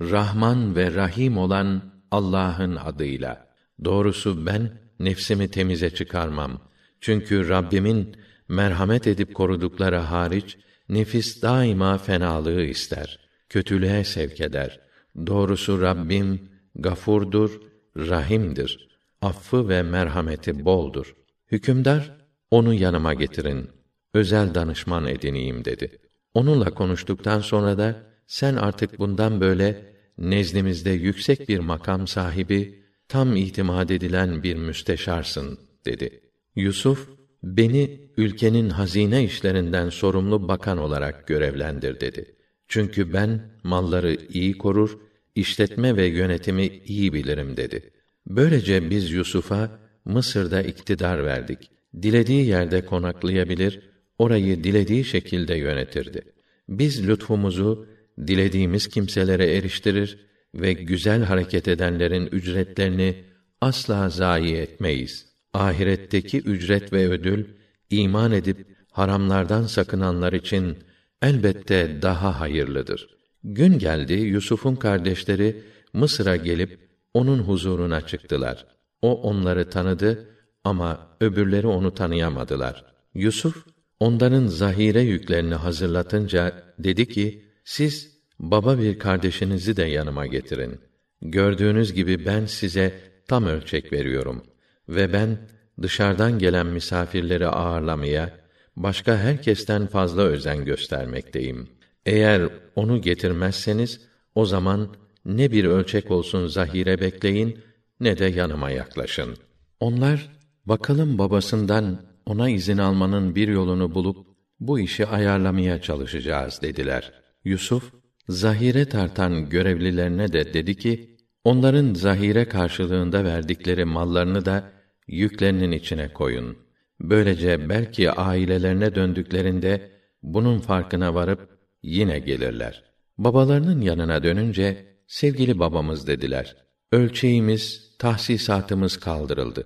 Rahman ve Rahim olan Allah'ın adıyla. Doğrusu ben nefsimi temize çıkarmam. Çünkü Rabbimin merhamet edip korudukları hariç nefis daima fenalığı ister, kötülüğe sevk eder. Doğrusu Rabbim gafurdur, rahimdir. Affı ve merhameti boldur. Hükümdar onu yanıma getirin. Özel danışman edineyim dedi. Onunla konuştuktan sonra da sen artık bundan böyle nezdimizde yüksek bir makam sahibi, tam itimat edilen bir müsteşarsın dedi. Yusuf, beni ülkenin hazine işlerinden sorumlu bakan olarak görevlendir dedi. Çünkü ben malları iyi korur, işletme ve yönetimi iyi bilirim dedi. Böylece biz Yusuf'a Mısır'da iktidar verdik. Dilediği yerde konaklayabilir, orayı dilediği şekilde yönetirdi. Biz lütfumuzu dilediğimiz kimselere eriştirir ve güzel hareket edenlerin ücretlerini asla zayi etmeyiz. Ahiretteki ücret ve ödül iman edip haramlardan sakınanlar için elbette daha hayırlıdır. Gün geldi Yusuf'un kardeşleri Mısır'a gelip onun huzuruna çıktılar. O onları tanıdı ama öbürleri onu tanıyamadılar. Yusuf onların zahire yüklerini hazırlatınca dedi ki: Siz baba bir kardeşinizi de yanıma getirin. Gördüğünüz gibi ben size tam ölçek veriyorum ve ben dışarıdan gelen misafirleri ağırlamaya başka herkesten fazla özen göstermekteyim. Eğer onu getirmezseniz o zaman ne bir ölçek olsun zahire bekleyin ne de yanıma yaklaşın. Onlar bakalım babasından ona izin almanın bir yolunu bulup bu işi ayarlamaya çalışacağız dediler. Yusuf zahire tartan görevlilerine de dedi ki onların zahire karşılığında verdikleri mallarını da yüklerinin içine koyun. Böylece belki ailelerine döndüklerinde bunun farkına varıp yine gelirler. Babalarının yanına dönünce sevgili babamız dediler. Ölçeğimiz, tahsisatımız kaldırıldı.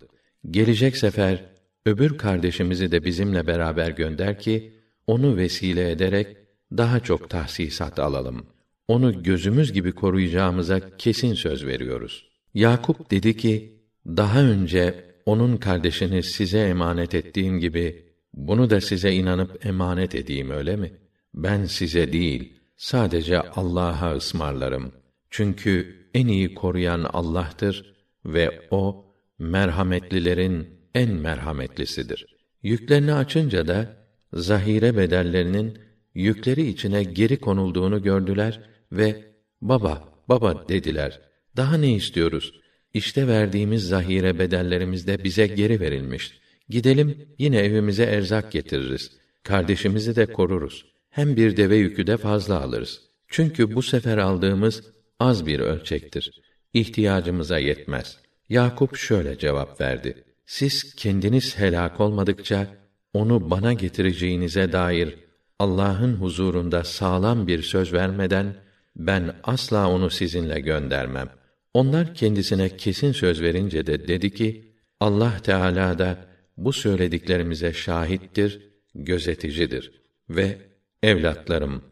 Gelecek sefer öbür kardeşimizi de bizimle beraber gönder ki onu vesile ederek daha çok tahsisat alalım. Onu gözümüz gibi koruyacağımıza kesin söz veriyoruz. Yakup dedi ki: Daha önce onun kardeşini size emanet ettiğim gibi bunu da size inanıp emanet edeyim öyle mi? Ben size değil, sadece Allah'a ısmarlarım. Çünkü en iyi koruyan Allah'tır ve o merhametlilerin en merhametlisidir. Yüklerini açınca da zahire bedellerinin yükleri içine geri konulduğunu gördüler ve baba baba dediler. Daha ne istiyoruz? İşte verdiğimiz zahire bedellerimiz de bize geri verilmiş. Gidelim yine evimize erzak getiririz. Kardeşimizi de koruruz. Hem bir deve yükü de fazla alırız. Çünkü bu sefer aldığımız az bir ölçektir. İhtiyacımıza yetmez. Yakup şöyle cevap verdi: Siz kendiniz helak olmadıkça onu bana getireceğinize dair Allah'ın huzurunda sağlam bir söz vermeden ben asla onu sizinle göndermem. Onlar kendisine kesin söz verince de dedi ki Allah Teala da bu söylediklerimize şahittir, gözeticidir ve evlatlarım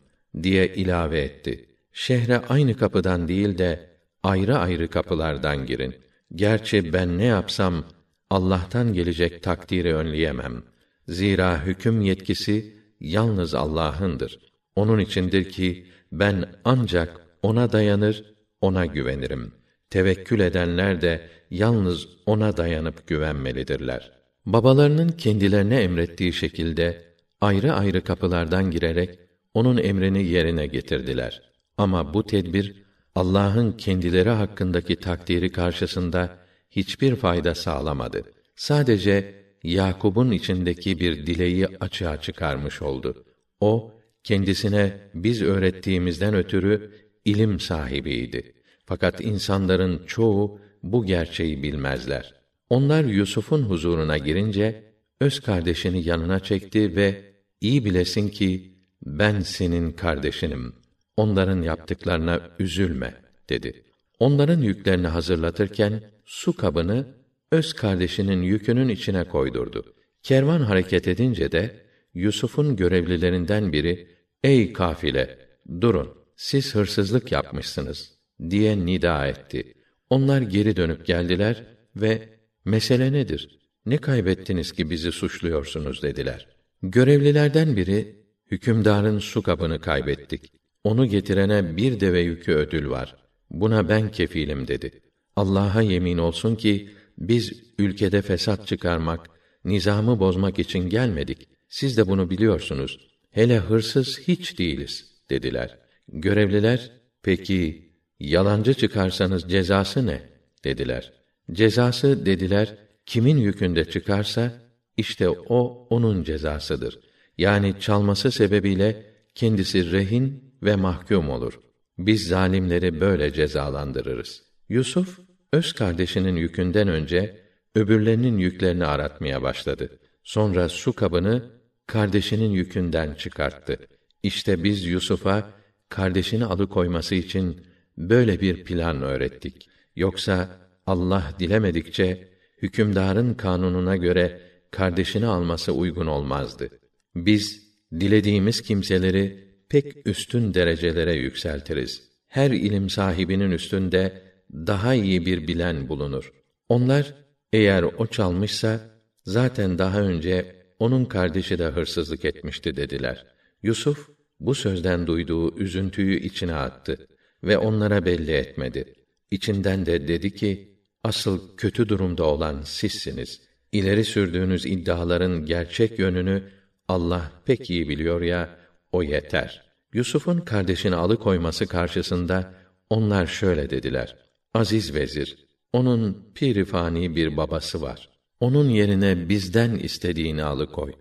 diye ilave etti. Şehre aynı kapıdan değil de ayrı ayrı kapılardan girin. Gerçi ben ne yapsam Allah'tan gelecek takdiri önleyemem. Zira hüküm yetkisi yalnız Allah'ındır. Onun içindir ki ben ancak ona dayanır, ona güvenirim. Tevekkül edenler de yalnız ona dayanıp güvenmelidirler. Babalarının kendilerine emrettiği şekilde ayrı ayrı kapılardan girerek onun emrini yerine getirdiler. Ama bu tedbir Allah'ın kendileri hakkındaki takdiri karşısında hiçbir fayda sağlamadı. Sadece Yakub'un içindeki bir dileği açığa çıkarmış oldu. O kendisine biz öğrettiğimizden ötürü ilim sahibiydi. Fakat insanların çoğu bu gerçeği bilmezler. Onlar Yusuf'un huzuruna girince öz kardeşini yanına çekti ve iyi bilesin ki ben senin kardeşinim. Onların yaptıklarına üzülme dedi. Onların yüklerini hazırlatırken su kabını öz kardeşinin yükünün içine koydurdu. Kervan hareket edince de Yusuf'un görevlilerinden biri, ey kafile, durun, siz hırsızlık yapmışsınız. diye nida etti. Onlar geri dönüp geldiler ve mesele nedir? Ne kaybettiniz ki bizi suçluyorsunuz dediler. Görevlilerden biri hükümdarın su kabını kaybettik. Onu getirene bir deve yükü ödül var. Buna ben kefilim dedi. Allah'a yemin olsun ki biz ülkede fesat çıkarmak, nizamı bozmak için gelmedik. Siz de bunu biliyorsunuz. Hele hırsız hiç değiliz dediler. Görevliler peki yalancı çıkarsanız cezası ne dediler. Cezası dediler kimin yükünde çıkarsa işte o onun cezasıdır. Yani çalması sebebiyle kendisi rehin ve mahkum olur. Biz zalimleri böyle cezalandırırız. Yusuf öz kardeşinin yükünden önce öbürlerinin yüklerini aratmaya başladı. Sonra su kabını kardeşinin yükünden çıkarttı. İşte biz Yusuf'a kardeşini alıkoyması için böyle bir plan öğrettik. Yoksa Allah dilemedikçe hükümdarın kanununa göre kardeşini alması uygun olmazdı. Biz dilediğimiz kimseleri pek üstün derecelere yükseltiriz. Her ilim sahibinin üstünde daha iyi bir bilen bulunur. Onlar eğer o çalmışsa zaten daha önce onun kardeşi de hırsızlık etmişti dediler. Yusuf bu sözden duyduğu üzüntüyü içine attı ve onlara belli etmedi. İçinden de dedi ki: Asıl kötü durumda olan sizsiniz. İleri sürdüğünüz iddiaların gerçek yönünü Allah pek iyi biliyor ya, o yeter. Yusuf'un kardeşini alıkoyması karşısında onlar şöyle dediler: Aziz vezir, onun pirifani bir babası var. Onun yerine bizden istediğini alıkoy.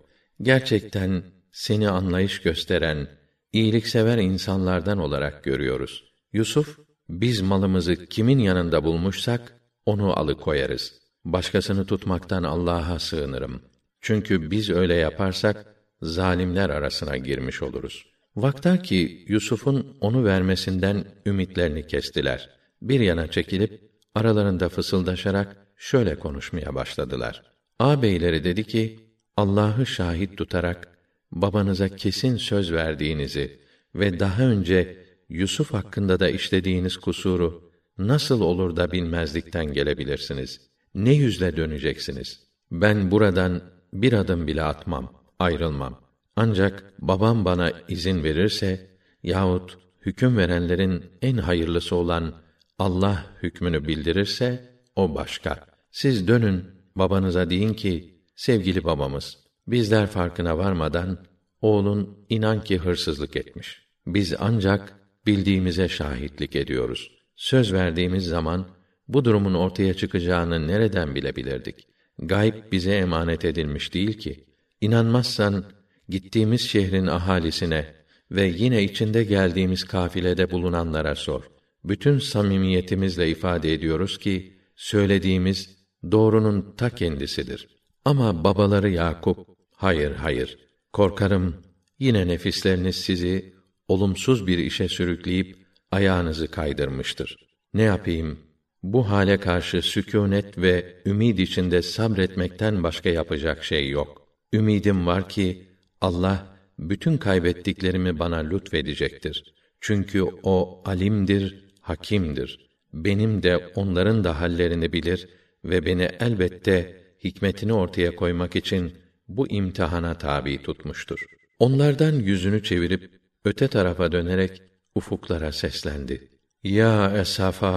Gerçekten seni anlayış gösteren, iyiliksever insanlardan olarak görüyoruz. Yusuf, biz malımızı kimin yanında bulmuşsak onu alıkoyarız. Başkasını tutmaktan Allah'a sığınırım. Çünkü biz öyle yaparsak zalimler arasına girmiş oluruz. Vakta ki Yusuf'un onu vermesinden ümitlerini kestiler. Bir yana çekilip aralarında fısıldaşarak şöyle konuşmaya başladılar. Ağabeyleri dedi ki, Allah'ı şahit tutarak babanıza kesin söz verdiğinizi ve daha önce Yusuf hakkında da işlediğiniz kusuru nasıl olur da bilmezlikten gelebilirsiniz? Ne yüzle döneceksiniz? Ben buradan bir adım bile atmam, ayrılmam. Ancak babam bana izin verirse yahut hüküm verenlerin en hayırlısı olan Allah hükmünü bildirirse o başka. Siz dönün babanıza deyin ki sevgili babamız bizler farkına varmadan oğlun inan ki hırsızlık etmiş. Biz ancak bildiğimize şahitlik ediyoruz. Söz verdiğimiz zaman bu durumun ortaya çıkacağını nereden bilebilirdik? Gayb bize emanet edilmiş değil ki. İnanmazsan gittiğimiz şehrin ahalisine ve yine içinde geldiğimiz kafilede bulunanlara sor. Bütün samimiyetimizle ifade ediyoruz ki söylediğimiz doğrunun ta kendisidir. Ama babaları Yakup hayır hayır korkarım yine nefisleriniz sizi olumsuz bir işe sürükleyip ayağınızı kaydırmıştır. Ne yapayım? Bu hale karşı sükûnet ve ümid içinde sabretmekten başka yapacak şey yok. Ümidim var ki Allah bütün kaybettiklerimi bana lütfedecektir. Çünkü o alimdir, hakimdir. Benim de onların da hallerini bilir ve beni elbette hikmetini ortaya koymak için bu imtihana tabi tutmuştur. Onlardan yüzünü çevirip öte tarafa dönerek ufuklara seslendi. Ya esafa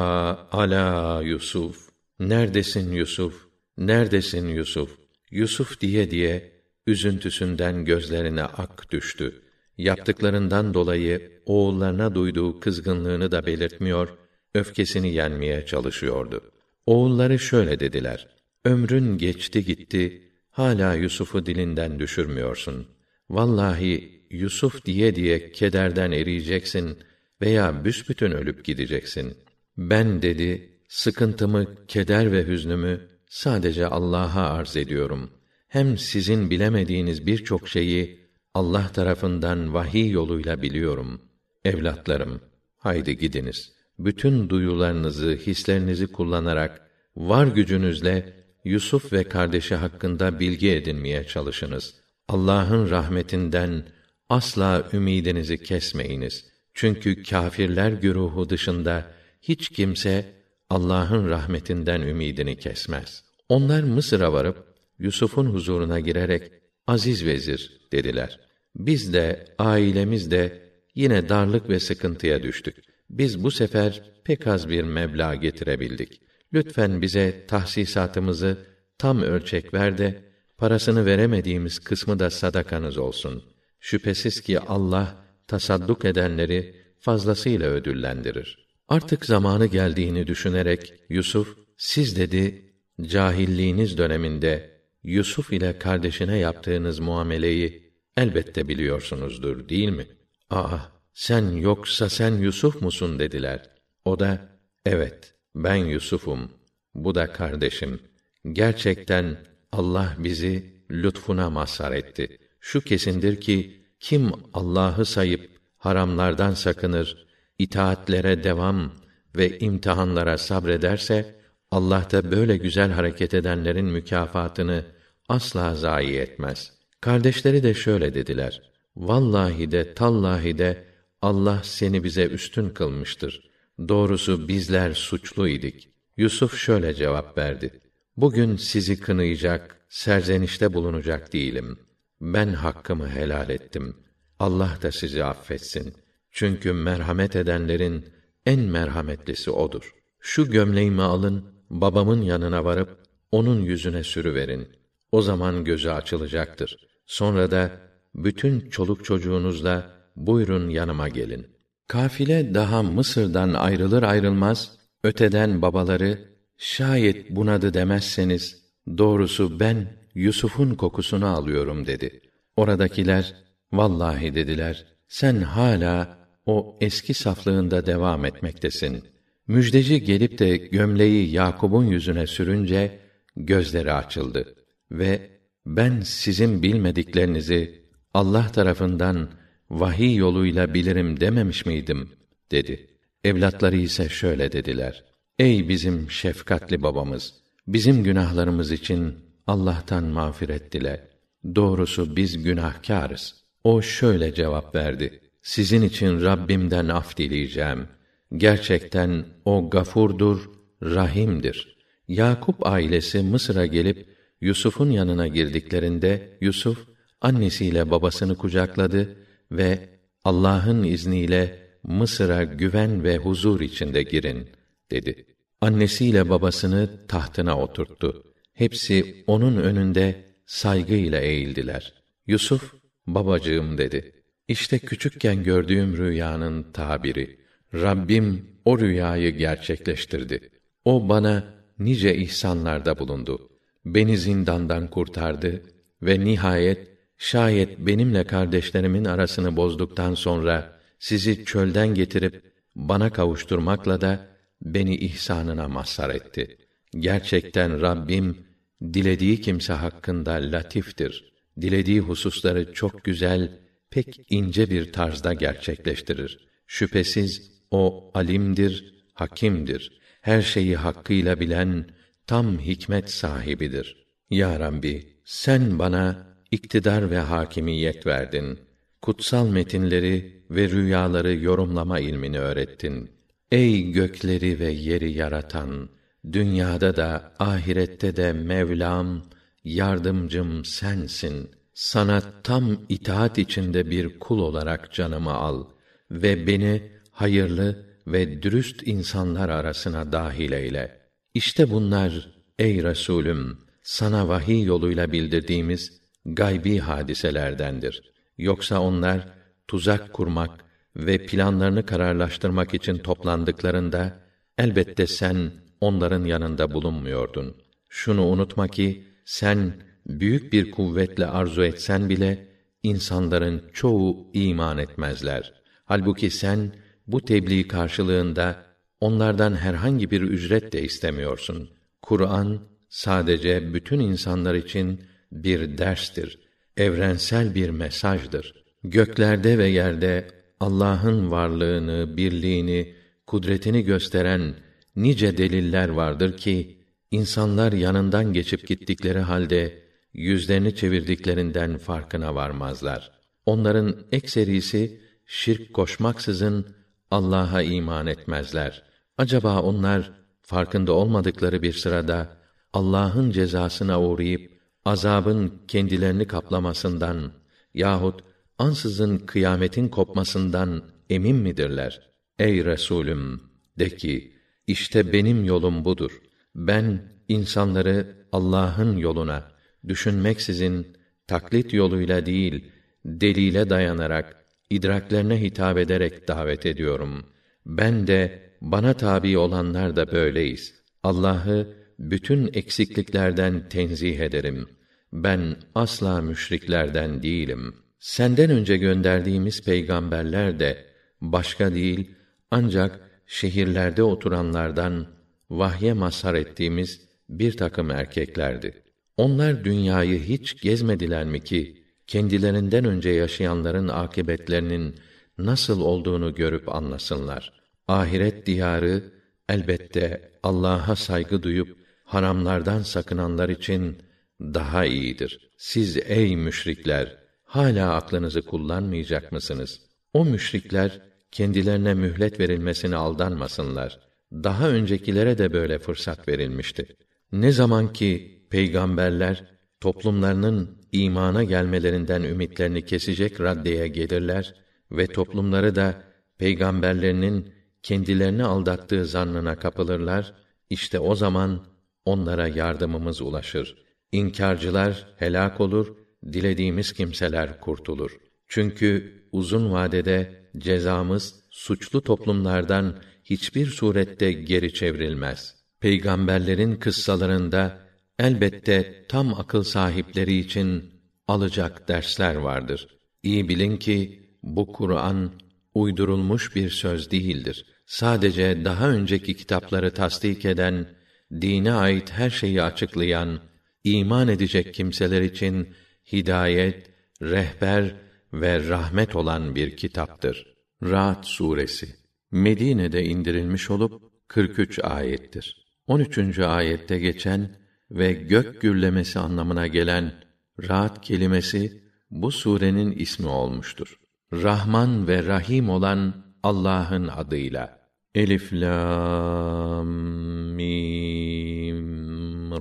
ala Yusuf. Neredesin Yusuf? Neredesin Yusuf? Yusuf diye diye üzüntüsünden gözlerine ak düştü. Yaptıklarından dolayı oğullarına duyduğu kızgınlığını da belirtmiyor, öfkesini yenmeye çalışıyordu. Oğulları şöyle dediler: Ömrün geçti gitti, hala Yusuf'u dilinden düşürmüyorsun. Vallahi Yusuf diye diye kederden eriyeceksin veya büsbütün ölüp gideceksin. Ben dedi, sıkıntımı, keder ve hüznümü sadece Allah'a arz ediyorum. Hem sizin bilemediğiniz birçok şeyi Allah tarafından vahiy yoluyla biliyorum. Evlatlarım, haydi gidiniz. Bütün duyularınızı, hislerinizi kullanarak var gücünüzle Yusuf ve kardeşi hakkında bilgi edinmeye çalışınız. Allah'ın rahmetinden asla ümidinizi kesmeyiniz. Çünkü kâfirler güruhu dışında hiç kimse Allah'ın rahmetinden ümidini kesmez. Onlar Mısır'a varıp Yusuf'un huzuruna girerek aziz vezir dediler. Biz de ailemiz de yine darlık ve sıkıntıya düştük. Biz bu sefer pek az bir meblağ getirebildik. Lütfen bize tahsisatımızı tam ölçek ver de parasını veremediğimiz kısmı da sadakanız olsun. Şüphesiz ki Allah tasadduk edenleri fazlasıyla ödüllendirir. Artık zamanı geldiğini düşünerek Yusuf, siz dedi, cahilliğiniz döneminde Yusuf ile kardeşine yaptığınız muameleyi elbette biliyorsunuzdur, değil mi? Aa, sen yoksa sen Yusuf musun dediler. O da, evet, ben Yusuf'um, bu da kardeşim. Gerçekten Allah bizi lütfuna mazhar etti. Şu kesindir ki, kim Allah'ı sayıp haramlardan sakınır, itaatlere devam ve imtihanlara sabrederse, Allah da böyle güzel hareket edenlerin mükafatını asla zayi etmez. Kardeşleri de şöyle dediler: Vallahi de tallahi de Allah seni bize üstün kılmıştır. Doğrusu bizler suçlu idik. Yusuf şöyle cevap verdi: Bugün sizi kınayacak, serzenişte bulunacak değilim. Ben hakkımı helal ettim. Allah da sizi affetsin. Çünkü merhamet edenlerin en merhametlisi odur. Şu gömleğimi alın, babamın yanına varıp onun yüzüne sürüverin. O zaman gözü açılacaktır. Sonra da bütün çoluk çocuğunuzla buyurun yanıma gelin. Kafile daha Mısır'dan ayrılır ayrılmaz öteden babaları şayet bunadı demezseniz doğrusu ben Yusuf'un kokusunu alıyorum dedi. Oradakiler vallahi dediler sen hala o eski saflığında devam etmektesin. Müjdeci gelip de gömleği Yakub'un yüzüne sürünce gözleri açıldı ve ben sizin bilmediklerinizi Allah tarafından vahiy yoluyla bilirim dememiş miydim dedi. Evlatları ise şöyle dediler: Ey bizim şefkatli babamız, bizim günahlarımız için Allah'tan mağfiret dile. Doğrusu biz günahkârız. O şöyle cevap verdi: Sizin için Rabbimden af dileyeceğim. Gerçekten o gafurdur, rahimdir. Yakup ailesi Mısır'a gelip Yusuf'un yanına girdiklerinde Yusuf annesiyle babasını kucakladı ve Allah'ın izniyle Mısır'a güven ve huzur içinde girin dedi. Annesiyle babasını tahtına oturttu. Hepsi onun önünde saygıyla eğildiler. Yusuf, babacığım dedi. İşte küçükken gördüğüm rüyanın tabiri. Rabbim o rüyayı gerçekleştirdi. O bana nice ihsanlarda bulundu. Beni zindandan kurtardı ve nihayet şayet benimle kardeşlerimin arasını bozduktan sonra sizi çölden getirip bana kavuşturmakla da beni ihsanına mazhar etti. Gerçekten Rabbim dilediği kimse hakkında latiftir. Dilediği hususları çok güzel, pek ince bir tarzda gerçekleştirir. Şüphesiz o alimdir, hakimdir. Her şeyi hakkıyla bilen tam hikmet sahibidir. Ya Rabbi, sen bana iktidar ve hakimiyet verdin. Kutsal metinleri ve rüyaları yorumlama ilmini öğrettin. Ey gökleri ve yeri yaratan, dünyada da ahirette de Mevlam, yardımcım sensin. Sana tam itaat içinde bir kul olarak canımı al ve beni hayırlı ve dürüst insanlar arasına dahil eyle. İşte bunlar ey Resulüm sana vahiy yoluyla bildirdiğimiz gaybi hadiselerdendir. Yoksa onlar tuzak kurmak ve planlarını kararlaştırmak için toplandıklarında elbette sen onların yanında bulunmuyordun. Şunu unutma ki sen büyük bir kuvvetle arzu etsen bile insanların çoğu iman etmezler. Halbuki sen bu tebliğ karşılığında onlardan herhangi bir ücret de istemiyorsun. Kur'an sadece bütün insanlar için bir derstir, evrensel bir mesajdır. Göklerde ve yerde Allah'ın varlığını, birliğini, kudretini gösteren nice deliller vardır ki insanlar yanından geçip gittikleri halde yüzlerini çevirdiklerinden farkına varmazlar. Onların ekserisi şirk koşmaksızın Allah'a iman etmezler. Acaba onlar farkında olmadıkları bir sırada Allah'ın cezasına uğrayıp azabın kendilerini kaplamasından yahut ansızın kıyametin kopmasından emin midirler? Ey Resulüm de ki işte benim yolum budur. Ben insanları Allah'ın yoluna düşünmeksizin taklit yoluyla değil delile dayanarak idraklerine hitap ederek davet ediyorum. Ben de bana tabi olanlar da böyleyiz. Allah'ı bütün eksikliklerden tenzih ederim. Ben asla müşriklerden değilim. Senden önce gönderdiğimiz peygamberler de başka değil ancak şehirlerde oturanlardan vahye mazhar ettiğimiz bir takım erkeklerdi. Onlar dünyayı hiç gezmediler mi ki kendilerinden önce yaşayanların akıbetlerinin nasıl olduğunu görüp anlasınlar. Ahiret diyarı elbette Allah'a saygı duyup haramlardan sakınanlar için daha iyidir. Siz ey müşrikler hala aklınızı kullanmayacak mısınız? O müşrikler kendilerine mühlet verilmesine aldanmasınlar. Daha öncekilere de böyle fırsat verilmişti. Ne zaman ki peygamberler toplumlarının imana gelmelerinden ümitlerini kesecek raddeye gelirler ve toplumları da peygamberlerinin kendilerini aldattığı zannına kapılırlar, işte o zaman onlara yardımımız ulaşır. İnkarcılar helak olur, dilediğimiz kimseler kurtulur. Çünkü uzun vadede cezamız suçlu toplumlardan hiçbir surette geri çevrilmez. Peygamberlerin kıssalarında elbette tam akıl sahipleri için alacak dersler vardır. İyi bilin ki bu Kur'an uydurulmuş bir söz değildir. Sadece daha önceki kitapları tasdik eden, dine ait her şeyi açıklayan, iman edecek kimseler için hidayet, rehber ve rahmet olan bir kitaptır. Ra'd suresi Medine'de indirilmiş olup 43 ayettir. 13. ayette geçen ve gök gürlemesi anlamına gelen Ra'd kelimesi bu surenin ismi olmuştur. Rahman ve Rahim olan Allah'ın adıyla. Elif lam mim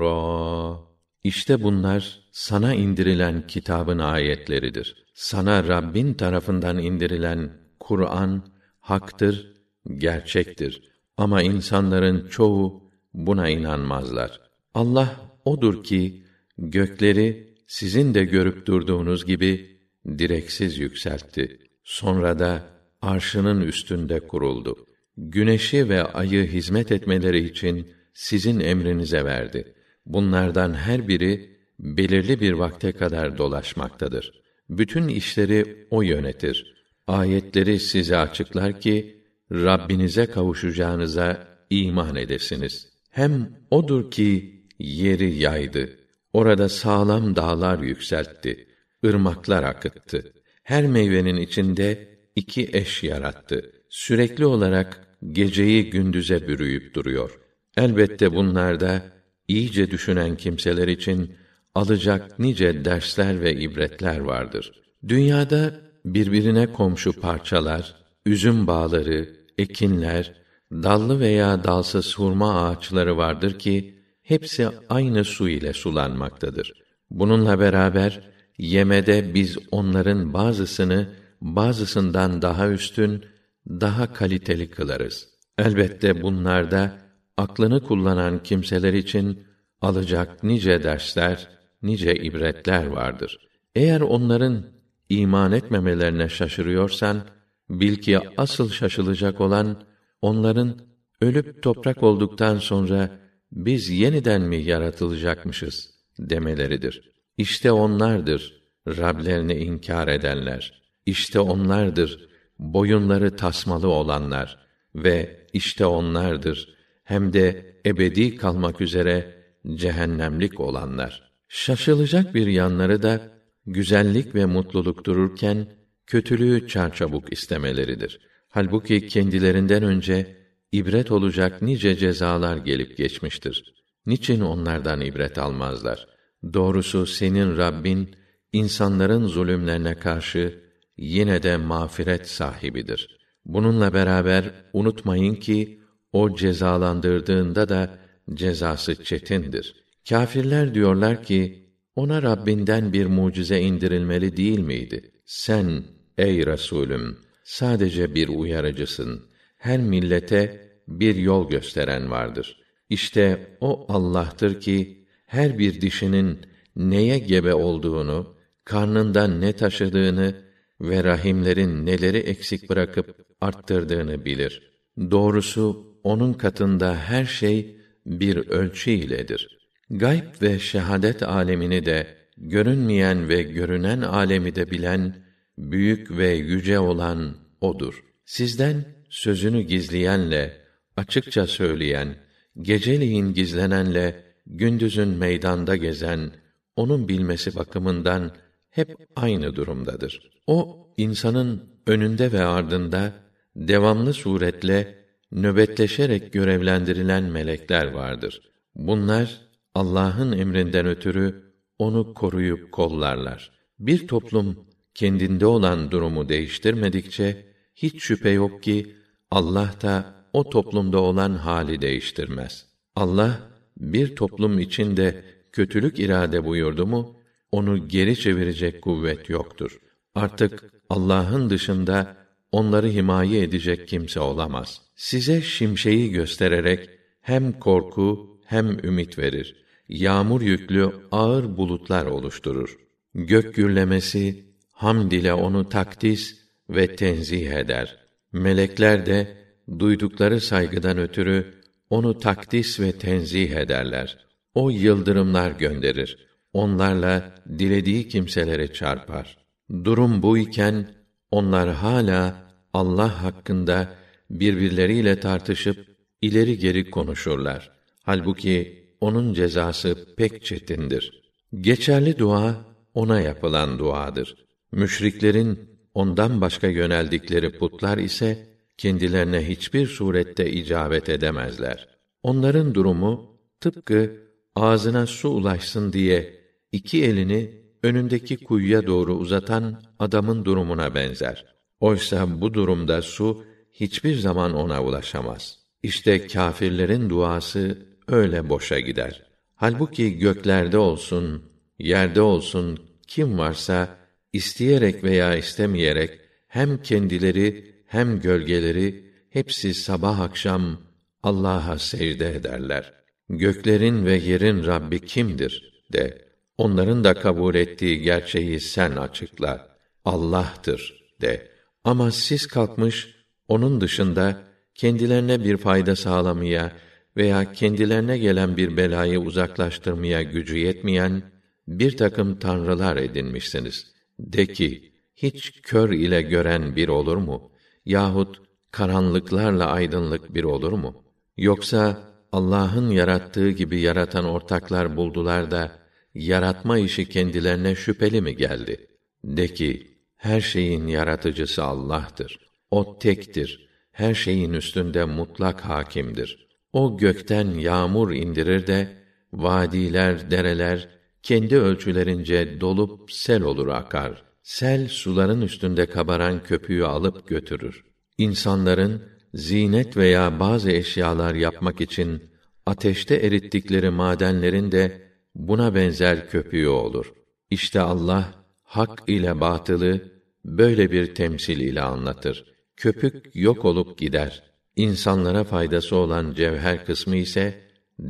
ra İşte bunlar sana indirilen kitabın ayetleridir. Sana Rabbin tarafından indirilen Kur'an haktır, gerçektir. Ama insanların çoğu buna inanmazlar. Allah odur ki gökleri sizin de görüp durduğunuz gibi direksiz yükseltti. Sonra da arşının üstünde kuruldu. Güneşi ve ayı hizmet etmeleri için sizin emrinize verdi. Bunlardan her biri belirli bir vakte kadar dolaşmaktadır. Bütün işleri o yönetir. Ayetleri size açıklar ki Rabbinize kavuşacağınıza iman edesiniz. Hem odur ki yeri yaydı. Orada sağlam dağlar yükseltti. ırmaklar akıttı. Her meyvenin içinde iki eş yarattı. Sürekli olarak geceyi gündüze bürüyüp duruyor. Elbette bunlarda iyice düşünen kimseler için alacak nice dersler ve ibretler vardır. Dünyada birbirine komşu parçalar, üzüm bağları, ekinler, dallı veya dalsız hurma ağaçları vardır ki hepsi aynı su ile sulanmaktadır. Bununla beraber yemede biz onların bazısını bazısından daha üstün, daha kaliteli kılarız. Elbette bunlarda aklını kullanan kimseler için alacak nice dersler, nice ibretler vardır. Eğer onların iman etmemelerine şaşırıyorsan, bil ki asıl şaşılacak olan onların ölüp toprak olduktan sonra biz yeniden mi yaratılacakmışız demeleridir. İşte onlardır Rablerini inkar edenler. İşte onlardır boyunları tasmalı olanlar ve işte onlardır hem de ebedi kalmak üzere cehennemlik olanlar. Şaşılacak bir yanları da güzellik ve mutluluk dururken kötülüğü çarçabuk istemeleridir. Halbuki kendilerinden önce ibret olacak nice cezalar gelip geçmiştir. Niçin onlardan ibret almazlar? Doğrusu senin Rabbin insanların zulümlerine karşı yine de mağfiret sahibidir. Bununla beraber unutmayın ki O cezalandırdığında da cezası çetindir. Kâfirler diyorlar ki ona Rabbinden bir mucize indirilmeli değil miydi? Sen ey Resulüm sadece bir uyarıcısın. Her millete bir yol gösteren vardır. İşte o Allah'tır ki her bir dişinin neye gebe olduğunu, karnından ne taşıdığını ve rahimlerin neleri eksik bırakıp arttırdığını bilir. Doğrusu onun katında her şey bir ölçü iledir. Gayb ve şehadet alemini de görünmeyen ve görünen alemi de bilen büyük ve yüce olan odur. Sizden sözünü gizleyenle açıkça söyleyen, geceliğin gizlenenle gündüzün meydanda gezen onun bilmesi bakımından hep aynı durumdadır. O insanın önünde ve ardında devamlı suretle nöbetleşerek görevlendirilen melekler vardır. Bunlar Allah'ın emrinden ötürü onu koruyup kollarlar. Bir toplum kendinde olan durumu değiştirmedikçe hiç şüphe yok ki Allah da o toplumda olan hali değiştirmez. Allah bir toplum içinde kötülük irade buyurdu mu onu geri çevirecek kuvvet yoktur. Artık Allah'ın dışında onları himaye edecek kimse olamaz. Size şimşeği göstererek hem korku hem ümit verir. Yağmur yüklü ağır bulutlar oluşturur. Gök gürlemesi hamd ile onu takdis ve tenzih eder. Melekler de duydukları saygıdan ötürü onu takdis ve tenzih ederler. O yıldırımlar gönderir. Onlarla dilediği kimselere çarpar. Durum bu iken onlar hala Allah hakkında birbirleriyle tartışıp ileri geri konuşurlar. Halbuki onun cezası pek çetindir. Geçerli dua ona yapılan duadır. Müşriklerin ondan başka yöneldikleri putlar ise kendilerine hiçbir surette icabet edemezler. Onların durumu tıpkı ağzına su ulaşsın diye iki elini önündeki kuyuya doğru uzatan adamın durumuna benzer. Oysa bu durumda su hiçbir zaman ona ulaşamaz. İşte kâfirlerin duası öyle boşa gider. Halbuki göklerde olsun, yerde olsun kim varsa isteyerek veya istemeyerek hem kendileri hem gölgeleri hepsi sabah akşam Allah'a secde ederler. Göklerin ve yerin Rabbi kimdir de onların da kabul ettiği gerçeği sen açıkla. Allah'tır de. Ama siz kalkmış onun dışında kendilerine bir fayda sağlamaya veya kendilerine gelen bir belayı uzaklaştırmaya gücü yetmeyen bir takım tanrılar edinmişsiniz. De ki, hiç kör ile gören bir olur mu? Yahut karanlıklarla aydınlık bir olur mu? Yoksa Allah'ın yarattığı gibi yaratan ortaklar buldular da yaratma işi kendilerine şüpheli mi geldi? De ki, her şeyin yaratıcısı Allah'tır. O tektir. Her şeyin üstünde mutlak hakimdir. O gökten yağmur indirir de vadiler, dereler kendi ölçülerince dolup sel olur akar. Sel suların üstünde kabaran köpüğü alıp götürür. İnsanların zinet veya bazı eşyalar yapmak için ateşte erittikleri madenlerin de buna benzer köpüğü olur. İşte Allah hak ile batılı böyle bir temsil ile anlatır. Köpük yok olup gider. İnsanlara faydası olan cevher kısmı ise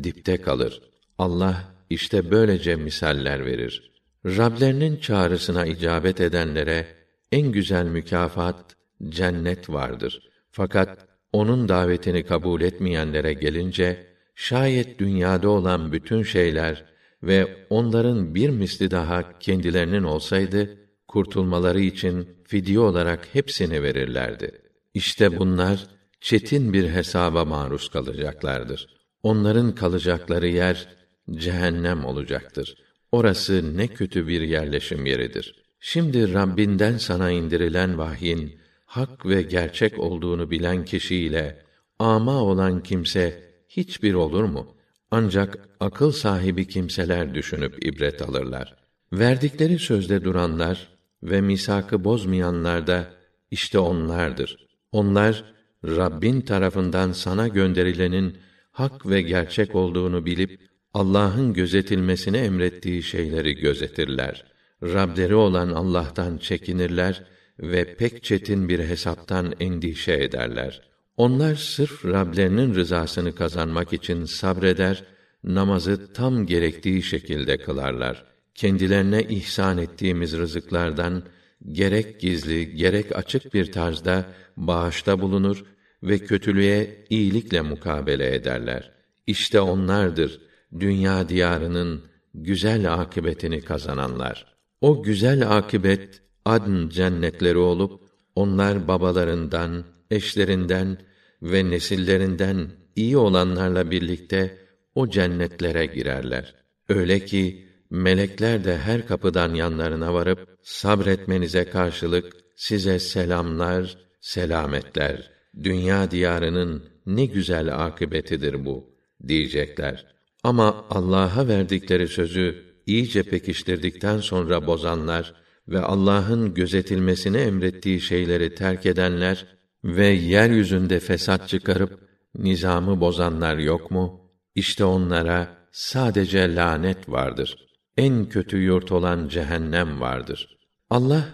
dipte kalır. Allah işte böylece misaller verir. Rablerinin çağrısına icabet edenlere en güzel mükafat cennet vardır. Fakat onun davetini kabul etmeyenlere gelince şayet dünyada olan bütün şeyler ve onların bir misli daha kendilerinin olsaydı kurtulmaları için fidye olarak hepsini verirlerdi. İşte bunlar çetin bir hesaba maruz kalacaklardır. Onların kalacakları yer cehennem olacaktır. Orası ne kötü bir yerleşim yeridir. Şimdi Rabbinden sana indirilen vahyin hak ve gerçek olduğunu bilen kişiyle ama olan kimse hiçbir olur mu? Ancak akıl sahibi kimseler düşünüp ibret alırlar. Verdikleri sözde duranlar ve misakı bozmayanlar da işte onlardır. Onlar Rabbin tarafından sana gönderilenin hak ve gerçek olduğunu bilip Allah'ın gözetilmesini emrettiği şeyleri gözetirler. Rableri olan Allah'tan çekinirler ve pek çetin bir hesaptan endişe ederler. Onlar sırf Rablerinin rızasını kazanmak için sabreder, namazı tam gerektiği şekilde kılarlar. Kendilerine ihsan ettiğimiz rızıklardan gerek gizli, gerek açık bir tarzda bağışta bulunur ve kötülüğe iyilikle mukabele ederler. İşte onlardır dünya diyarının güzel akıbetini kazananlar. O güzel akibet adn cennetleri olup onlar babalarından, eşlerinden ve nesillerinden iyi olanlarla birlikte o cennetlere girerler. Öyle ki melekler de her kapıdan yanlarına varıp sabretmenize karşılık size selamlar, selametler. Dünya diyarının ne güzel akıbetidir bu diyecekler. Ama Allah'a verdikleri sözü iyice pekiştirdikten sonra bozanlar ve Allah'ın gözetilmesini emrettiği şeyleri terk edenler ve yeryüzünde fesat çıkarıp nizamı bozanlar yok mu? İşte onlara sadece lanet vardır. En kötü yurt olan cehennem vardır. Allah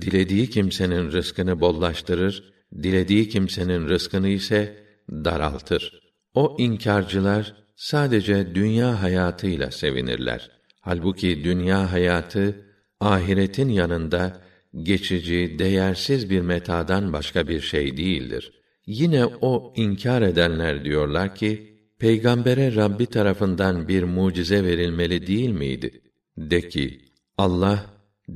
dilediği kimsenin rızkını bollaştırır, dilediği kimsenin rızkını ise daraltır. O inkarcılar sadece dünya hayatıyla sevinirler. Halbuki dünya hayatı ahiretin yanında geçici, değersiz bir metadan başka bir şey değildir. Yine o inkar edenler diyorlar ki, peygambere Rabbi tarafından bir mucize verilmeli değil miydi? De ki, Allah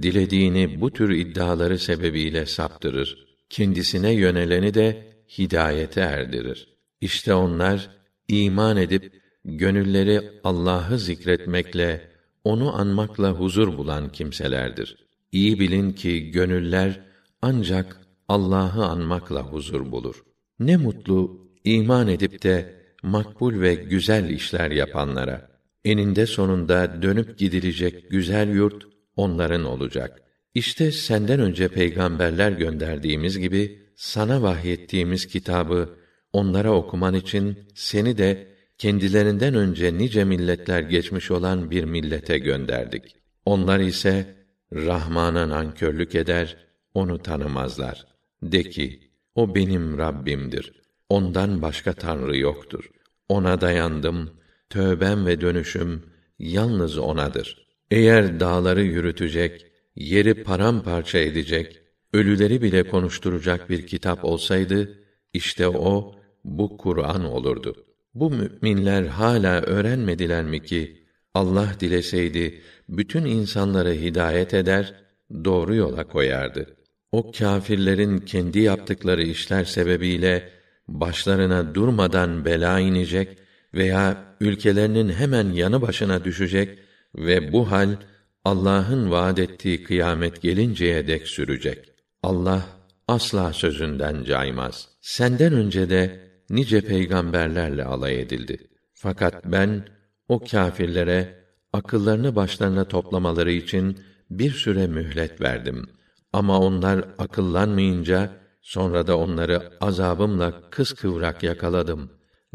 dilediğini bu tür iddiaları sebebiyle saptırır. Kendisine yöneleni de hidayete erdirir. İşte onlar iman edip gönülleri Allah'ı zikretmekle, onu anmakla huzur bulan kimselerdir. İyi bilin ki gönüller ancak Allah'ı anmakla huzur bulur. Ne mutlu iman edip de makbul ve güzel işler yapanlara. Eninde sonunda dönüp gidilecek güzel yurt onların olacak. İşte senden önce peygamberler gönderdiğimiz gibi sana vahyettiğimiz kitabı onlara okuman için seni de kendilerinden önce nice milletler geçmiş olan bir millete gönderdik. Onlar ise Rahman'a nankörlük eder, onu tanımazlar. De ki, o benim Rabbimdir. Ondan başka tanrı yoktur. Ona dayandım, tövbem ve dönüşüm yalnız onadır. Eğer dağları yürütecek, yeri paramparça edecek, ölüleri bile konuşturacak bir kitap olsaydı, işte o bu Kur'an olurdu. Bu müminler hala öğrenmediler mi ki Allah dileseydi bütün insanları hidayet eder, doğru yola koyardı. O kâfirlerin kendi yaptıkları işler sebebiyle başlarına durmadan bela inecek veya ülkelerinin hemen yanı başına düşecek ve bu hal Allah'ın vaad ettiği kıyamet gelinceye dek sürecek. Allah asla sözünden caymaz. Senden önce de nice peygamberlerle alay edildi. Fakat ben o kâfirlere akıllarını başlarına toplamaları için bir süre mühlet verdim. Ama onlar akıllanmayınca sonra da onları azabımla kıskıvrak yakaladım.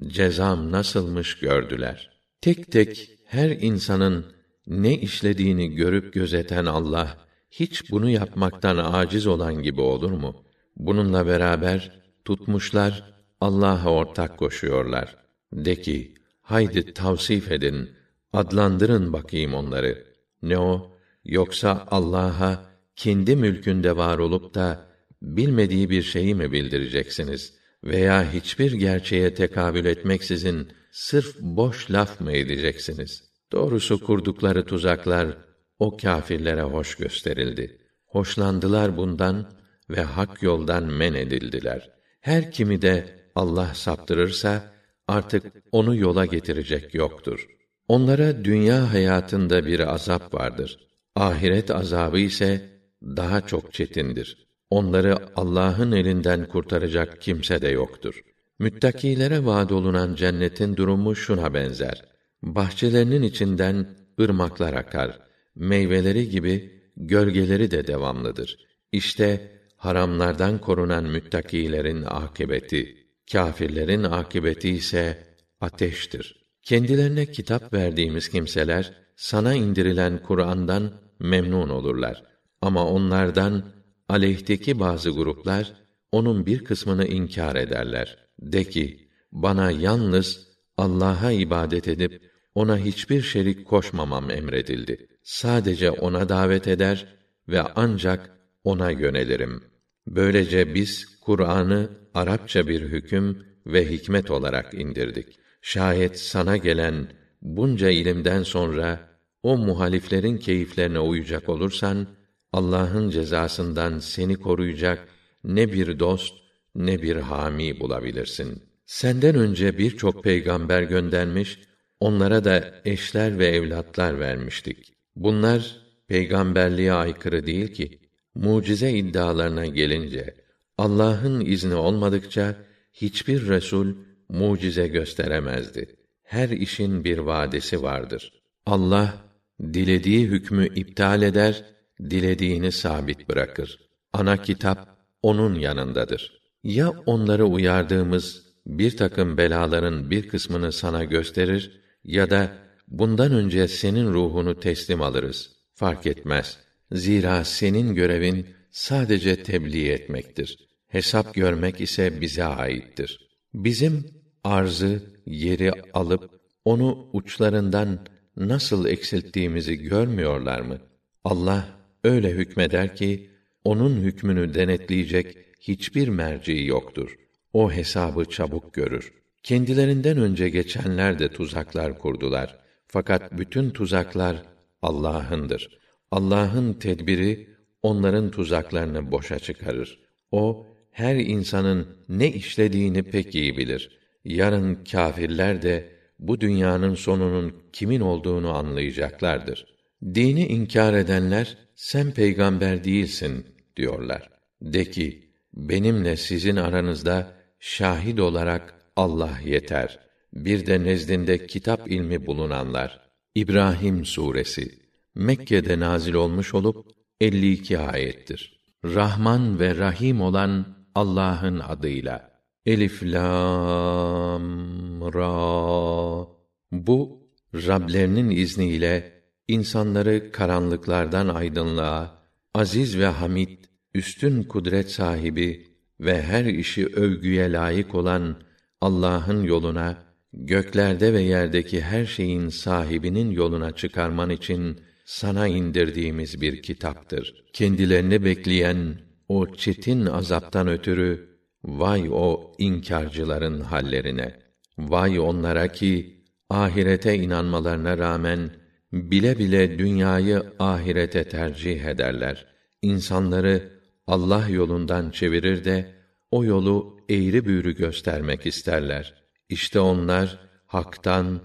Cezam nasılmış gördüler. Tek tek her insanın ne işlediğini görüp gözeten Allah hiç bunu yapmaktan aciz olan gibi olur mu? Bununla beraber tutmuşlar Allah'a ortak koşuyorlar. De ki, haydi tavsif edin, adlandırın bakayım onları. Ne o? Yoksa Allah'a kendi mülkünde var olup da bilmediği bir şeyi mi bildireceksiniz veya hiçbir gerçeğe tekabül etmeksizin sırf boş laf mı edeceksiniz? Doğrusu kurdukları tuzaklar o kâfirlere hoş gösterildi. Hoşlandılar bundan ve hak yoldan men edildiler. Her kimi de Allah saptırırsa artık onu yola getirecek yoktur. Onlara dünya hayatında bir azap vardır. Ahiret azabı ise daha çok çetindir. Onları Allah'ın elinden kurtaracak kimse de yoktur. Müttakilere vaad olunan cennetin durumu şuna benzer. Bahçelerinin içinden ırmaklar akar. Meyveleri gibi gölgeleri de devamlıdır. İşte haramlardan korunan müttakilerin akıbeti Kâfirlerin akıbeti ise ateştir. Kendilerine kitap verdiğimiz kimseler sana indirilen Kur'an'dan memnun olurlar. Ama onlardan aleyhteki bazı gruplar onun bir kısmını inkar ederler. De ki, bana yalnız Allah'a ibadet edip ona hiçbir şerik koşmamam emredildi. Sadece ona davet eder ve ancak ona yönelirim. Böylece biz Kur'an'ı Arapça bir hüküm ve hikmet olarak indirdik. Şayet sana gelen bunca ilimden sonra o muhaliflerin keyiflerine uyacak olursan Allah'ın cezasından seni koruyacak ne bir dost ne bir hami bulabilirsin. Senden önce birçok peygamber göndermiş, onlara da eşler ve evlatlar vermiştik. Bunlar peygamberliğe aykırı değil ki. Mucize iddialarına gelince Allah'ın izni olmadıkça hiçbir resul mucize gösteremezdi. Her işin bir vadesi vardır. Allah dilediği hükmü iptal eder, dilediğini sabit bırakır. Ana kitap onun yanındadır. Ya onları uyardığımız bir takım belaların bir kısmını sana gösterir ya da bundan önce senin ruhunu teslim alırız. Fark etmez. Zira senin görevin sadece tebliğ etmektir. Hesap görmek ise bize aittir. Bizim arzı, yeri alıp onu uçlarından nasıl eksilttiğimizi görmüyorlar mı? Allah öyle hükmeder ki onun hükmünü denetleyecek hiçbir merci yoktur. O hesabı çabuk görür. Kendilerinden önce geçenler de tuzaklar kurdular. Fakat bütün tuzaklar Allah'ındır. Allah'ın tedbiri onların tuzaklarını boşa çıkarır. O her insanın ne işlediğini pek iyi bilir. Yarın kâfirler de bu dünyanın sonunun kimin olduğunu anlayacaklardır. Dini inkar edenler sen peygamber değilsin diyorlar. De ki benimle sizin aranızda şahit olarak Allah yeter. Bir de nezdinde kitap ilmi bulunanlar. İbrahim suresi Mekke'de nazil olmuş olup 52 ayettir. Rahman ve Rahim olan Allah'ın adıyla. Elif lam ra. Bu Rablerinin izniyle insanları karanlıklardan aydınlığa, aziz ve hamid, üstün kudret sahibi ve her işi övgüye layık olan Allah'ın yoluna, göklerde ve yerdeki her şeyin sahibinin yoluna çıkarman için sana indirdiğimiz bir kitaptır. Kendilerini bekleyen o çetin azaptan ötürü vay o inkarcıların hallerine. Vay onlara ki ahirete inanmalarına rağmen bile bile dünyayı ahirete tercih ederler. İnsanları Allah yolundan çevirir de o yolu eğri büğrü göstermek isterler. İşte onlar haktan,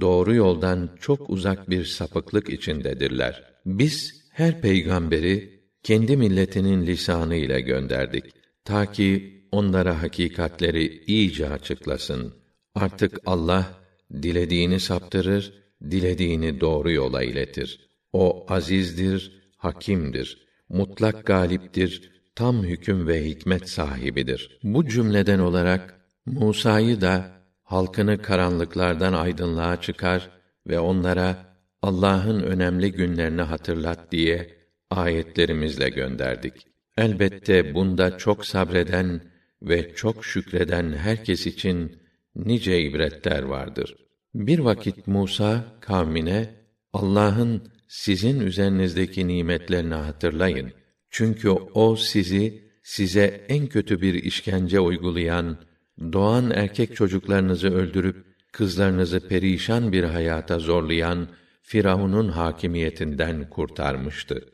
doğru yoldan çok uzak bir sapıklık içindedirler. Biz her peygamberi kendi milletinin lisanı ile gönderdik ta ki onlara hakikatleri iyice açıklasın. Artık Allah dilediğini saptırır, dilediğini doğru yola iletir. O azizdir, hakimdir, mutlak galiptir, tam hüküm ve hikmet sahibidir. Bu cümleden olarak Musa'yı da halkını karanlıklardan aydınlığa çıkar ve onlara Allah'ın önemli günlerini hatırlat diye ayetlerimizle gönderdik. Elbette bunda çok sabreden ve çok şükreden herkes için nice ibretler vardır. Bir vakit Musa kavmine Allah'ın sizin üzerinizdeki nimetlerini hatırlayın. Çünkü o sizi size en kötü bir işkence uygulayan, doğan erkek çocuklarınızı öldürüp kızlarınızı perişan bir hayata zorlayan Firavun'un hakimiyetinden kurtarmıştı.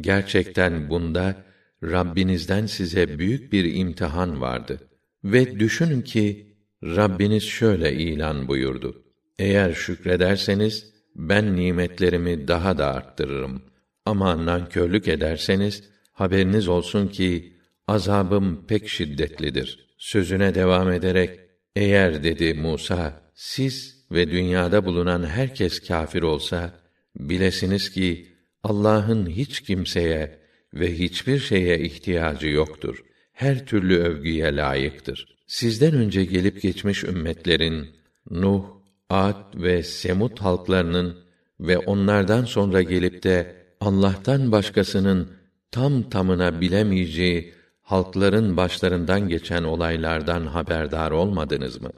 Gerçekten bunda Rabbinizden size büyük bir imtihan vardı. Ve düşünün ki Rabbiniz şöyle ilan buyurdu. Eğer şükrederseniz ben nimetlerimi daha da arttırırım. Ama nankörlük ederseniz haberiniz olsun ki azabım pek şiddetlidir. Sözüne devam ederek eğer dedi Musa siz ve dünyada bulunan herkes kâfir olsa bilesiniz ki Allah'ın hiç kimseye ve hiçbir şeye ihtiyacı yoktur. Her türlü övgüye layıktır. Sizden önce gelip geçmiş ümmetlerin Nuh, Ad ve Semut halklarının ve onlardan sonra gelip de Allah'tan başkasının tam tamına bilemeyeceği halkların başlarından geçen olaylardan haberdar olmadınız mı?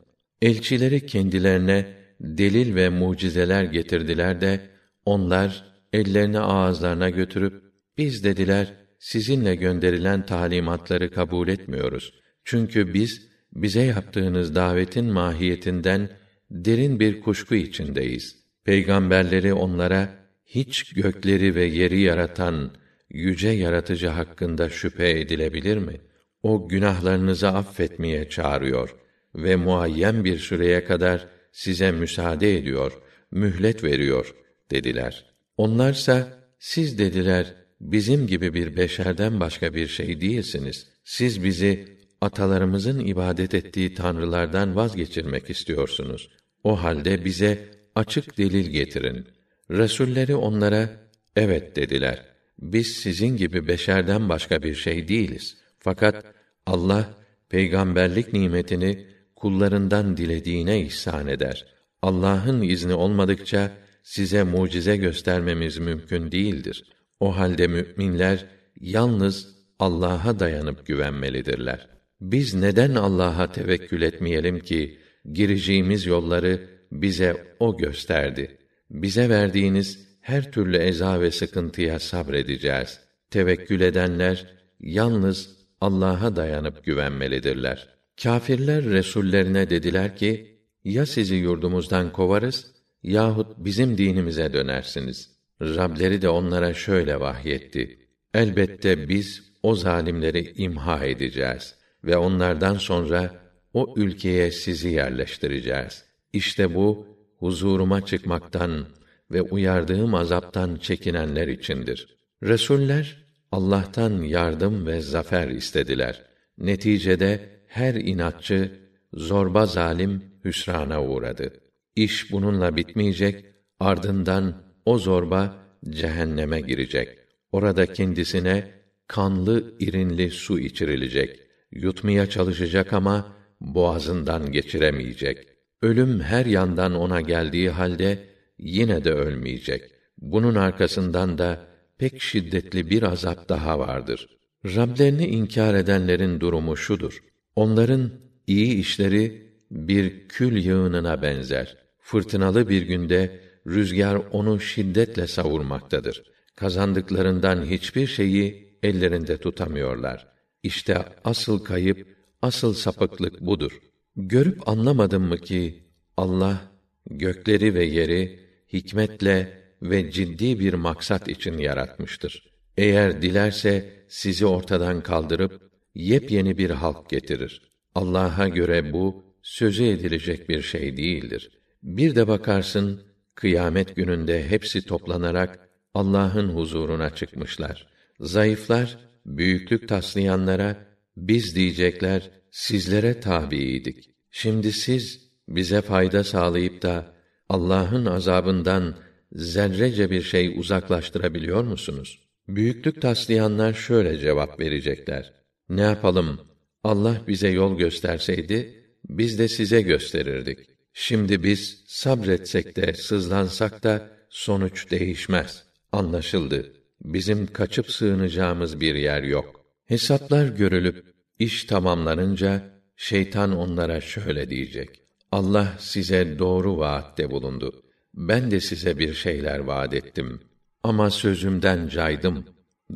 Elçileri kendilerine delil ve mucizeler getirdiler de onlar ellerini ağızlarına götürüp biz dediler sizinle gönderilen talimatları kabul etmiyoruz. Çünkü biz bize yaptığınız davetin mahiyetinden derin bir kuşku içindeyiz. Peygamberleri onlara hiç gökleri ve yeri yaratan yüce yaratıcı hakkında şüphe edilebilir mi? O günahlarınızı affetmeye çağırıyor ve muayyen bir süreye kadar size müsaade ediyor, mühlet veriyor dediler. Onlarsa siz dediler bizim gibi bir beşerden başka bir şey değilsiniz. Siz bizi atalarımızın ibadet ettiği tanrılardan vazgeçirmek istiyorsunuz. O halde bize açık delil getirin. Resulleri onlara evet dediler. Biz sizin gibi beşerden başka bir şey değiliz. Fakat Allah peygamberlik nimetini kullarından dilediğine ihsan eder. Allah'ın izni olmadıkça size mucize göstermemiz mümkün değildir. O halde müminler yalnız Allah'a dayanıp güvenmelidirler. Biz neden Allah'a tevekkül etmeyelim ki gireceğimiz yolları bize o gösterdi. Bize verdiğiniz her türlü eza ve sıkıntıya sabredeceğiz. Tevekkül edenler yalnız Allah'a dayanıp güvenmelidirler. Kâfirler resullerine dediler ki: Ya sizi yurdumuzdan kovarız yahut bizim dinimize dönersiniz. Rableri de onlara şöyle vahyetti: Elbette biz o zalimleri imha edeceğiz ve onlardan sonra o ülkeye sizi yerleştireceğiz. İşte bu huzuruma çıkmaktan ve uyardığım azaptan çekinenler içindir. Resuller Allah'tan yardım ve zafer istediler. Neticede her inatçı, zorba zalim hüsrana uğradı. İş bununla bitmeyecek, ardından o zorba cehenneme girecek. Orada kendisine kanlı irinli su içirilecek. Yutmaya çalışacak ama boğazından geçiremeyecek. Ölüm her yandan ona geldiği halde yine de ölmeyecek. Bunun arkasından da pek şiddetli bir azap daha vardır. Rablerini inkar edenlerin durumu şudur. Onların iyi işleri bir kül yığınına benzer. Fırtınalı bir günde rüzgar onu şiddetle savurmaktadır. Kazandıklarından hiçbir şeyi ellerinde tutamıyorlar. İşte asıl kayıp, asıl sapıklık budur. Görüp anlamadın mı ki Allah gökleri ve yeri hikmetle ve ciddi bir maksat için yaratmıştır. Eğer dilerse sizi ortadan kaldırıp yepyeni bir halk getirir. Allah'a göre bu sözü edilecek bir şey değildir. Bir de bakarsın kıyamet gününde hepsi toplanarak Allah'ın huzuruna çıkmışlar. Zayıflar büyüklük taslayanlara biz diyecekler sizlere tabiydik. Şimdi siz bize fayda sağlayıp da Allah'ın azabından zerrece bir şey uzaklaştırabiliyor musunuz? Büyüklük taslayanlar şöyle cevap verecekler. Ne yapalım? Allah bize yol gösterseydi, biz de size gösterirdik. Şimdi biz sabretsek de, sızlansak da sonuç değişmez. Anlaşıldı. Bizim kaçıp sığınacağımız bir yer yok. Hesaplar görülüp iş tamamlanınca şeytan onlara şöyle diyecek: Allah size doğru vaatte bulundu. Ben de size bir şeyler vaat ettim. Ama sözümden caydım.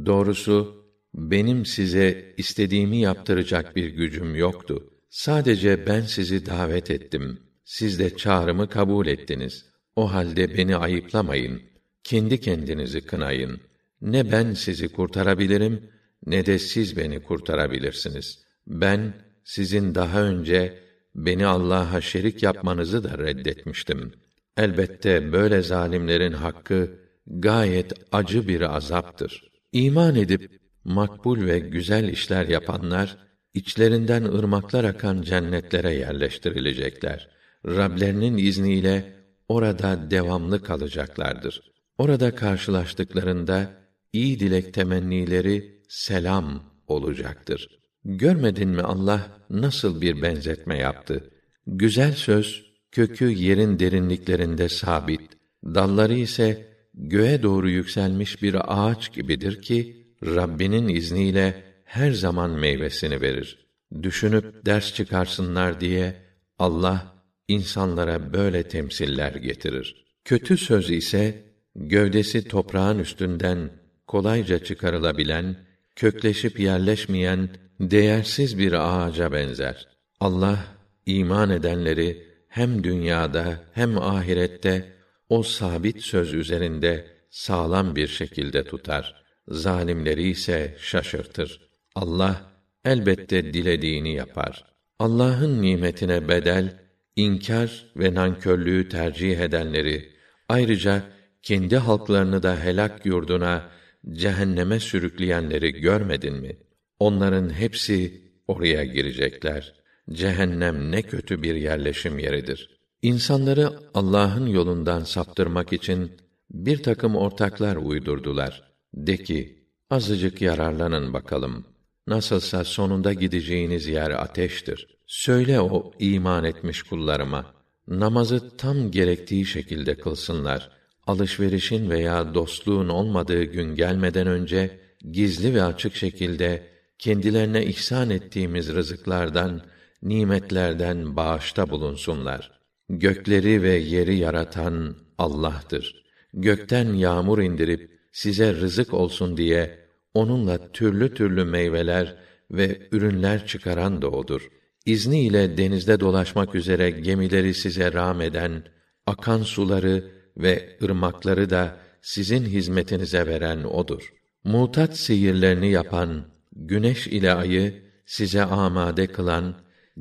Doğrusu benim size istediğimi yaptıracak bir gücüm yoktu. Sadece ben sizi davet ettim. Siz de çağrımı kabul ettiniz. O halde beni ayıplamayın. Kendi kendinizi kınayın. Ne ben sizi kurtarabilirim, ne de siz beni kurtarabilirsiniz. Ben sizin daha önce beni Allah'a şerik yapmanızı da reddetmiştim. Elbette böyle zalimlerin hakkı gayet acı bir azaptır. İman edip makbul ve güzel işler yapanlar içlerinden ırmaklar akan cennetlere yerleştirilecekler. Rablerinin izniyle orada devamlı kalacaklardır. Orada karşılaştıklarında iyi dilek temennileri selam olacaktır. Görmedin mi Allah nasıl bir benzetme yaptı? Güzel söz kökü yerin derinliklerinde sabit, dalları ise göğe doğru yükselmiş bir ağaç gibidir ki Rabbinin izniyle her zaman meyvesini verir. Düşünüp ders çıkarsınlar diye Allah insanlara böyle temsiller getirir. Kötü söz ise gövdesi toprağın üstünden kolayca çıkarılabilen, kökleşip yerleşmeyen değersiz bir ağaca benzer. Allah iman edenleri hem dünyada hem ahirette o sabit söz üzerinde sağlam bir şekilde tutar. Zalimleri ise şaşırtır. Allah elbette dilediğini yapar. Allah'ın nimetine bedel inkar ve nankörlüğü tercih edenleri ayrıca kendi halklarını da helak yurduna cehenneme sürükleyenleri görmedin mi? Onların hepsi oraya girecekler. Cehennem ne kötü bir yerleşim yeridir. İnsanları Allah'ın yolundan saptırmak için bir takım ortaklar uydurdular. De ki, azıcık yararlanın bakalım. Nasılsa sonunda gideceğiniz yer ateştir. Söyle o iman etmiş kullarıma, namazı tam gerektiği şekilde kılsınlar. Alışverişin veya dostluğun olmadığı gün gelmeden önce, gizli ve açık şekilde kendilerine ihsan ettiğimiz rızıklardan, nimetlerden bağışta bulunsunlar. Gökleri ve yeri yaratan Allah'tır. Gökten yağmur indirip size rızık olsun diye onunla türlü türlü meyveler ve ürünler çıkaran da odur. İzni ile denizde dolaşmak üzere gemileri size rağm eden, akan suları ve ırmakları da sizin hizmetinize veren odur. Mutat sihirlerini yapan, güneş ile ayı size amade kılan,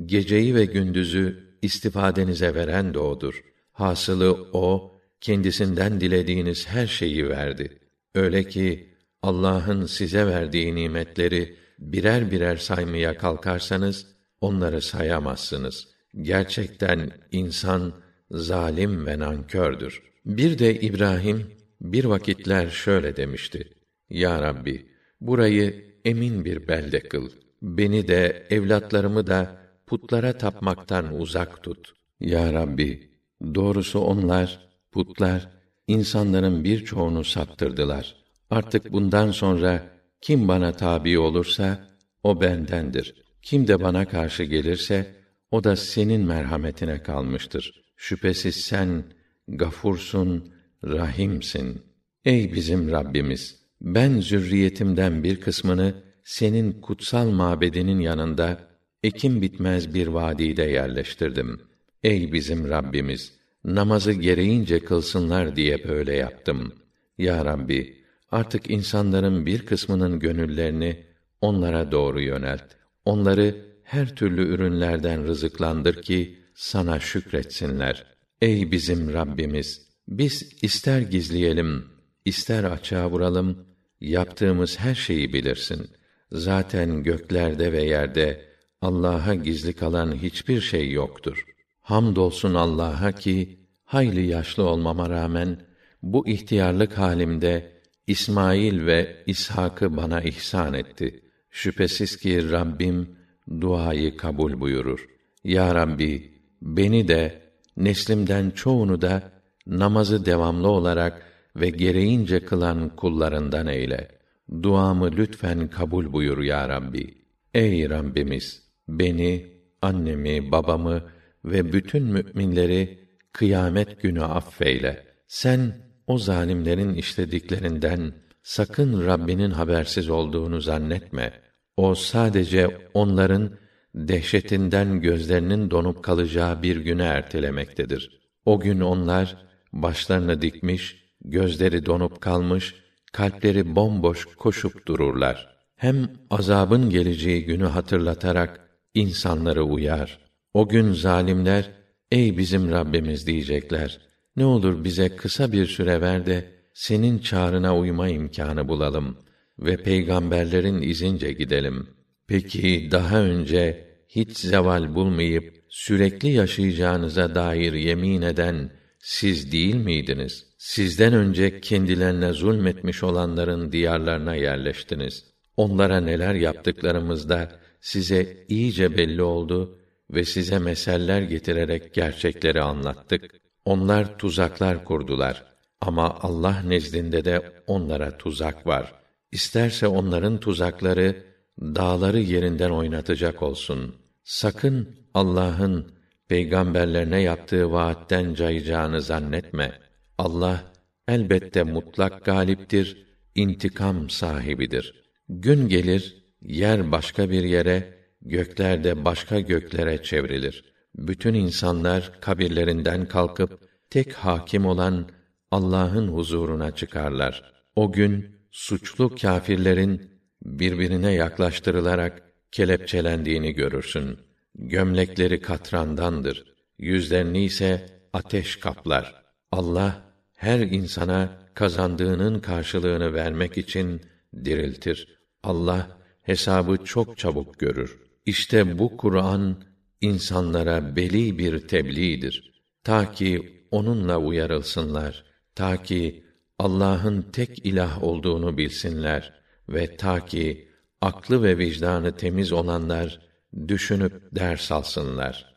geceyi ve gündüzü istifadenize veren de odur. Hasılı o, kendisinden dilediğiniz her şeyi verdi. Öyle ki, Allah'ın size verdiği nimetleri birer birer saymaya kalkarsanız, onları sayamazsınız. Gerçekten insan, zalim ve nankördür. Bir de İbrahim, bir vakitler şöyle demişti. Ya Rabbi, burayı emin bir belde kıl. Beni de, evlatlarımı da putlara tapmaktan uzak tut. Ya Rabbi, doğrusu onlar, putlar, insanların birçoğunu saptırdılar. Artık bundan sonra kim bana tabi olursa o bendendir. Kim de bana karşı gelirse o da senin merhametine kalmıştır. Şüphesiz sen gafursun, rahimsin. Ey bizim Rabbimiz, ben zürriyetimden bir kısmını senin kutsal mabedinin yanında ekim bitmez bir vadide yerleştirdim. Ey bizim Rabbimiz, namazı gereğince kılsınlar diye böyle yaptım. Ya Rabbi, artık insanların bir kısmının gönüllerini onlara doğru yönelt. Onları her türlü ürünlerden rızıklandır ki sana şükretsinler. Ey bizim Rabbimiz, biz ister gizleyelim, ister açığa vuralım, yaptığımız her şeyi bilirsin. Zaten göklerde ve yerde Allah'a gizli kalan hiçbir şey yoktur. Hamdolsun Allah'a ki hayli yaşlı olmama rağmen bu ihtiyarlık halimde İsmail ve İshak'ı bana ihsan etti. Şüphesiz ki Rabbim duayı kabul buyurur. Ya Rabbi, beni de neslimden çoğunu da namazı devamlı olarak ve gereğince kılan kullarından eyle. Duamı lütfen kabul buyur ya Rabbi. Ey Rabbimiz, beni, annemi, babamı ve bütün müminleri kıyamet günü affeyle. Sen o zalimlerin işlediklerinden sakın Rabbinin habersiz olduğunu zannetme. O sadece onların dehşetinden gözlerinin donup kalacağı bir güne ertelemektedir. O gün onlar başlarını dikmiş, gözleri donup kalmış, kalpleri bomboş koşup dururlar. Hem azabın geleceği günü hatırlatarak insanları uyar. O gün zalimler, ey bizim Rabbimiz diyecekler. Ne olur bize kısa bir süre ver de, senin çağrına uyma imkanı bulalım ve peygamberlerin izince gidelim. Peki daha önce hiç zeval bulmayıp sürekli yaşayacağınıza dair yemin eden siz değil miydiniz? Sizden önce kendilerine zulmetmiş olanların diyarlarına yerleştiniz. Onlara neler yaptıklarımızda size iyice belli oldu ve size meseller getirerek gerçekleri anlattık. Onlar tuzaklar kurdular ama Allah nezdinde de onlara tuzak var. İsterse onların tuzakları dağları yerinden oynatacak olsun. Sakın Allah'ın peygamberlerine yaptığı vaatten cayacağını zannetme. Allah elbette mutlak galiptir, intikam sahibidir. Gün gelir, yer başka bir yere, gökler de başka göklere çevrilir. Bütün insanlar kabirlerinden kalkıp tek hakim olan Allah'ın huzuruna çıkarlar. O gün suçlu kâfirlerin birbirine yaklaştırılarak kelepçelendiğini görürsün. Gömlekleri katrandandır. Yüzlerini ise ateş kaplar. Allah her insana kazandığının karşılığını vermek için diriltir. Allah hesabı çok çabuk görür. İşte bu Kur'an insanlara beli bir tebliğdir. Ta ki onunla uyarılsınlar. Ta ki Allah'ın tek ilah olduğunu bilsinler ve ta ki aklı ve vicdanı temiz olanlar düşünüp ders alsınlar.